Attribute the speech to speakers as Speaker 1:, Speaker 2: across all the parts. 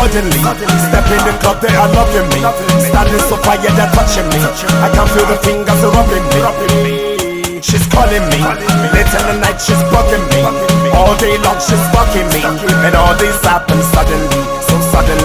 Speaker 1: suddenly, step in the club, they are loving me. Standing so fire, they're touching me. I can feel the fingers rubbing me. She's calling me. Late in the night, she's bugging me. All day long, she's fucking me. And all this happens suddenly, so suddenly.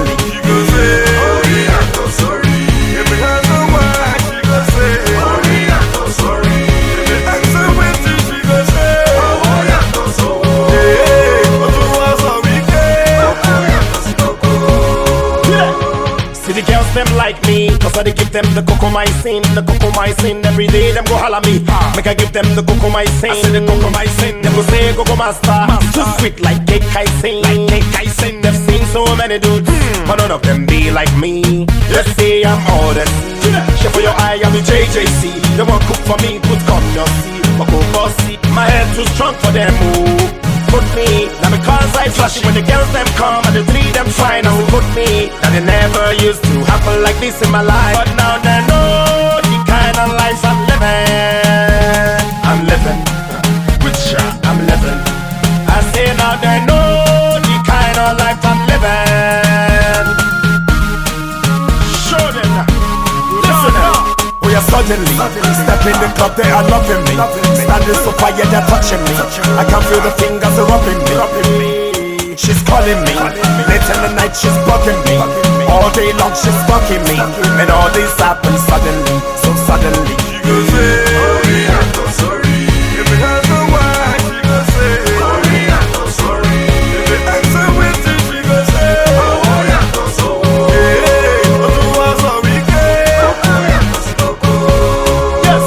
Speaker 1: Them like me. Cause I give them the cocoa mycin The cocoa mycin Every day them go holla me. Make I give them the cocoa mycin I say the cocoa mycin Them go say Kokomaster, Too sweet like cake I sing Like cake I sing They've seen so many dudes hmm. But none of them be like me. Let's say I'm all that Share for your eye I'm in JJC They want cook for me Put come your see. But go bossy My head too strong for them Ooh. Put me. Now because I flash it when the girls them come and the three them try now put me. Now they never used to happen like this in my life, but now they know the kind of life I'm living. I'm living, ya, I'm living. I say now they know the kind of life I'm living. Show them. Listen now. Oh yeah, suddenly, step in the club, they are loving me. Standing so fire, they're touching me. I can feel the fingers rubbing me. She's calling me. Late in the night, she's bugging me. All day long, she's fucking me. And all this happens suddenly, so suddenly.
Speaker 2: She go say, I'm so sorry. If it has why, she go say, I'm so sorry. If it wetin, she go say, oh, I'm so sorry. You was a weekend. I'm so sorry.
Speaker 1: Yes,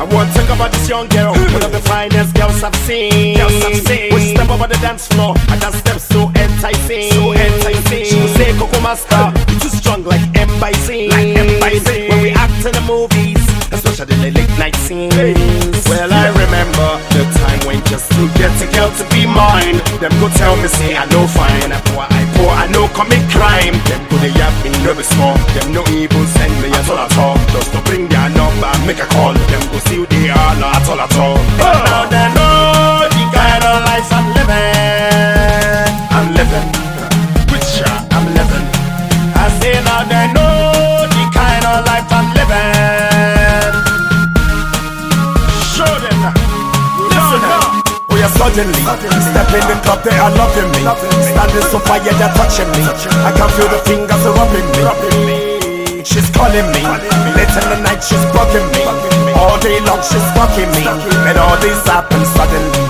Speaker 1: I want to talk about this young girl, mm. one of the finest girls I've seen. Girls I've seen. Over the dance floor, I dance steps so enticing, so enticing. She will say, Kokomaster, you too strong like M by Z. Like M by Z. When we act in the movies, especially the late night scenes. Well, I remember the time when just to get a girl to be mine. Them go tell me say I know fine, I poor, I poor, I know commit crime. Them go they yap me no be small. Them no even send me at all at all. Just to bring their number, make a call. Them go see who they are, not at all at all. But suddenly, step in club, they are loving me. Standing so fire, they're touching me. I can feel the fingers rubbing me. She's calling me. Late in the night, she's bugging me. All day long, she's fucking me. And all this happens suddenly,